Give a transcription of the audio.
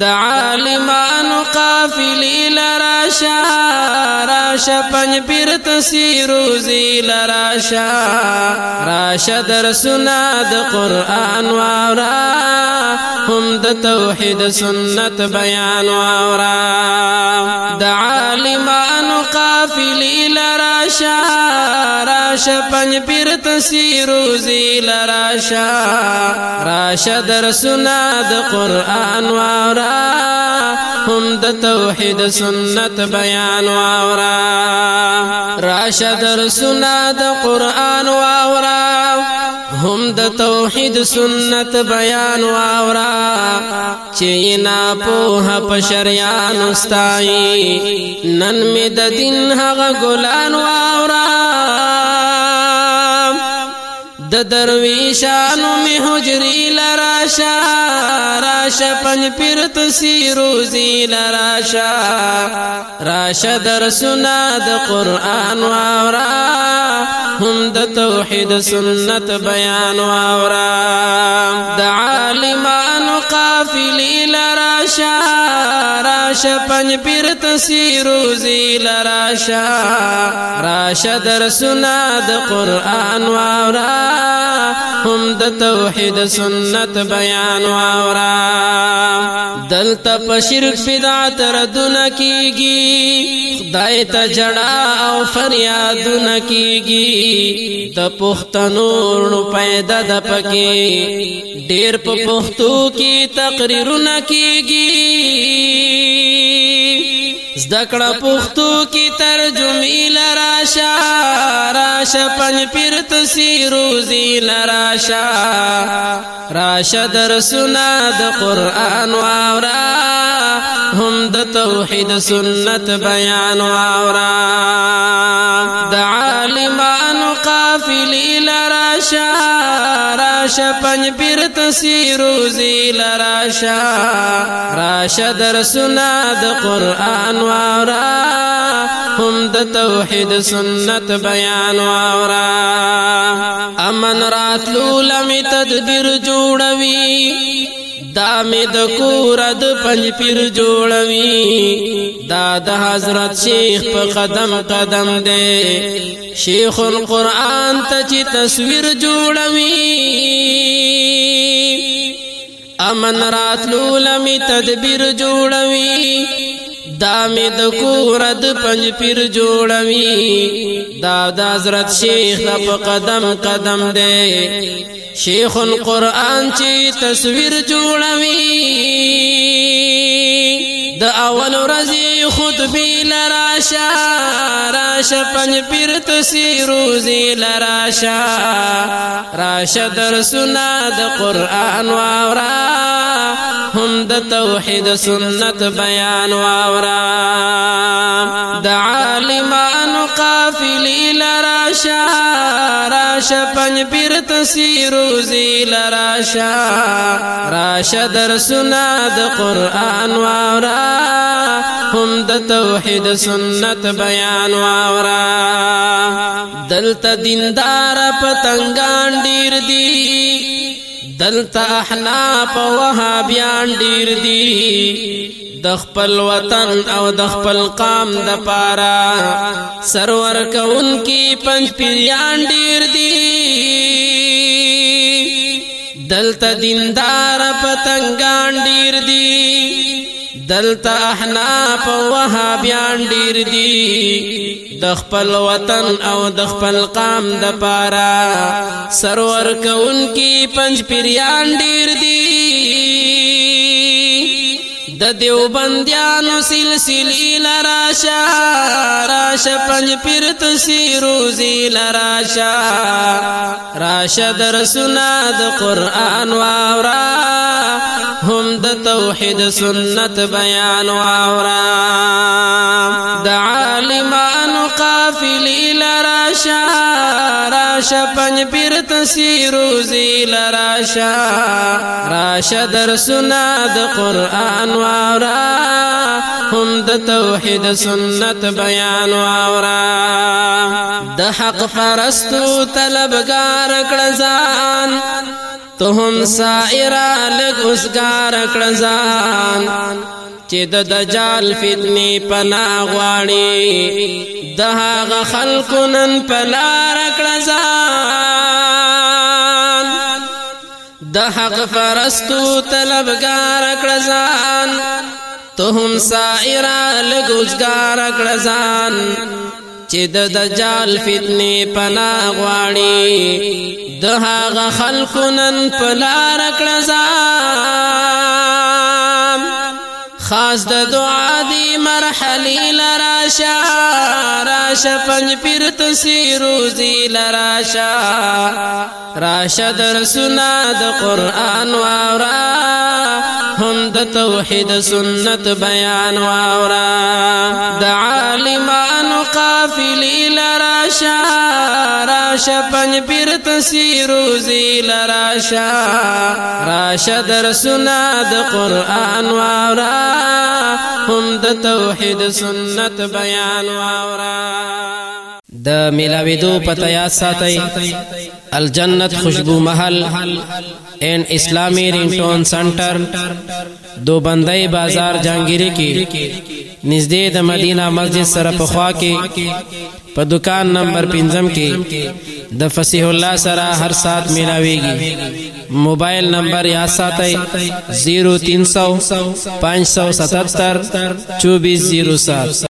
د عالمانو قافلی لراشا راشا پنج پیر تسی روزی لراشا راشا در سناد قرآن وارا هم د توحید سنت بیان وارا د راشه پنج پیر تسی روزی لراشه راشه در سنا د قران واورا هم د توحید سنت بیان واورا راشه در سنا د قران واورا هم د توحید سنت بیان واورا چې نا په په شریان استای نن می د دین هغه ګلان واورا د درویشانو می حجری لراشا راشا پنج پیر تسی روزی لراشا راشا در سنا د قرآن واورا هم د توحید سنت بیان واورا د عالمانو قافلی لراشا راشه پنج پیر تسی روزی لراشه راشه در سنا د قران واورا هم د توحید سنت بیان واورا دلته په شرک بدعت ردونه کیږي خدای ته جڑا او فریادونه کیږي د پښتنو پیدا د پکې ډیر په پښتو کې تقریرونه کیږي زدکړه پختو کی ترجمه لراشا راشا پنځ پیر تسی روزي لراشا راشا در سنا د قران واورا هم د توحید سنت بیان واورا د عالم قافلی لراشا راشا پنج پیر تسی روزی لراشا راشا در سناد قرآن وارا هم د توحید سنت بیان وارا امن راتلو لمی تدبیر جوړوي دا می د کورد پنج پیر جوړوي دا د حضرت شیخ په قدم قدم دی شیخ القرآن ته چې تصویر جوړوي امن راتلو لمی تدبیر جوړوي دا می د کورد پنج پیر جوړوي دا د حضرت شیخ په قدم قدم دی شیخ القرآن چې تصویر جوړوي د اول ورځې خطبه لرا شاره راشا پنج پیر تسی روزی لراشا راشا در سنا د قرآن واورا هم د توحید سنت بیان واورا د عالمان قافلی لراشا راشا پنج پیر تسی روزی لراشا راشا در سنا د قرآن واورا هم د توحید سنت بیان واورا دلتا دیندار پتنگان ډیر دی دلتا احنا په وهابیان ډیر دی د خپل وطن او د خپل قام د پارا سرور کون کی پنځ پیریان ډیر دی دلته دیندار پتنګان ډیر دی دلته احناف او وهابیان ډیر دی د خپل وطن او د خپل قام د پارا سرور کون کی پنځ پیریان ډیر دی د دیو بندیانو سلسلی لراشا راشا پنج پیر تسی روزی لراشا راشا درسنا د قرآن واورا هم د توحید سنت بیان واورا راشا راشا پنج پیر تسی روزی لراشا راشا در سنا د قرآن وارا هم د توحید سنت بیان وارا د حق فرستو طلبگار کړزان تو هم سائرہ لگ اسگار کړزان چې د دجال فتنی پنا غواړي د هغه خلق نن پلا رکړه ځان د حق فرستو طلبګار کړه ځان ته هم سائر لګوزګار کړه ځان چې د دجال فتنی پنا غواړي د هغه خلق نن پلا رکړه ځان خاص د دعا دی مرحلی لراشا راشا پنج پیر تسی روزی لراشا راشا در سنا د قرآن واورا هم د توحید سنت بیان واورا د عالمان قافلی لراشا راشا پنج پیر تسی روزی لراشا راشا در سنا د قرآن وارا هم د توحید سنت بیان وارا د ملاویدو پته یا ساتي الجنت خوشبو محل ان اسلامی رینټون سنټر دو بندای بازار جانګيري کې نږدې د مدینه مسجد سره په خوا کې په دکان نمبر 5 کې د فصیح الله سره هر سات ملاويږي موبایل نمبر یا ساتي 0300 577 2407